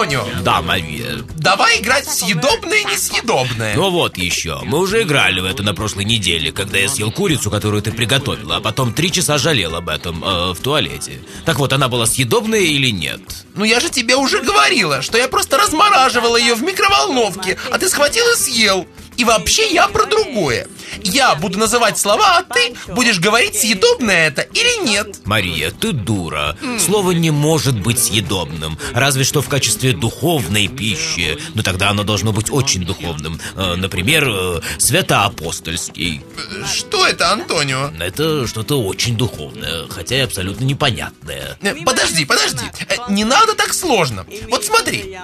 Антонио, Да, Мария. давай играть в съедобное и несъедобное. Ну вот еще. Мы уже играли в это на прошлой неделе, когда я съел курицу, которую ты приготовила, а потом три часа жалел об этом э, в туалете. Так вот, она была съедобная или нет? Ну я же тебе уже говорила, что я просто размораживала ее в микроволновке, а ты схватил и съел. И вообще я про другое. Я буду называть слова, а ты будешь говорить, съедобное это или нет. Мария, ты дура. Слово не может быть съедобным, разве что в качестве духовной пищи. Но тогда оно должно быть очень духовным. Э, Например, э, святоапостольский. Что это, Антонио? Это что-то очень духовное, хотя и абсолютно непонятное. Э, Подожди, подожди. Не надо так сложно. Вот смотри.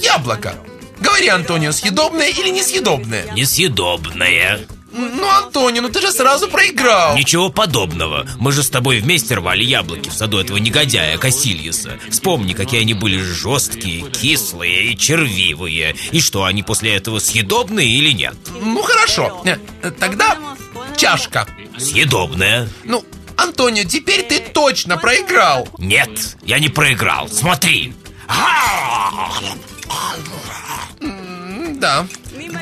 Яблоко. Говори, Антонио, съедобное или несъедобное? Несъедобное. Ну, Антонио, ну ты же сразу проиграл. Ничего подобного. Мы же с тобой вместе рвали яблоки в саду этого негодяя Кассильеса. Вспомни, какие они были жесткие, кислые и червивые. И что, они после этого съедобные или нет? Ну, хорошо. Э, Тогда чашка. Съедобная. Ну, Антонио, теперь ты точно проиграл. Нет, я не проиграл. Смотри. Да,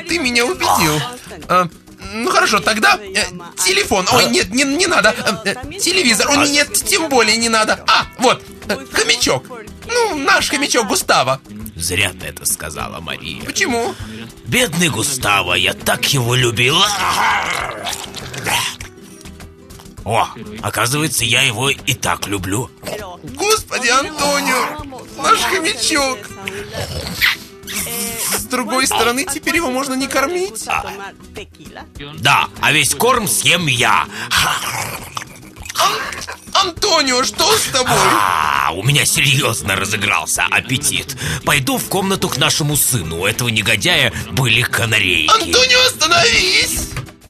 ты меня убедил. А, ну хорошо, тогда э, телефон. Ой, нет, не, не надо. Э, э, телевизор. Ой, нет, тем более не надо. А, вот, э, хомячок. Ну, наш хомячок Густава. Зря ты это сказала, Мария. Почему? Бедный Густаво, я так его любил. О, оказывается, я его и так люблю. Господи, Антонио, наш хомячок. С другой стороны, теперь его можно не кормить. Да, а весь корм съем я. Антонио, что с тобой? А, у меня серьезно разыгрался аппетит. Пойду в комнату к нашему сыну. У этого негодяя были канарейки. Антонио, остановись!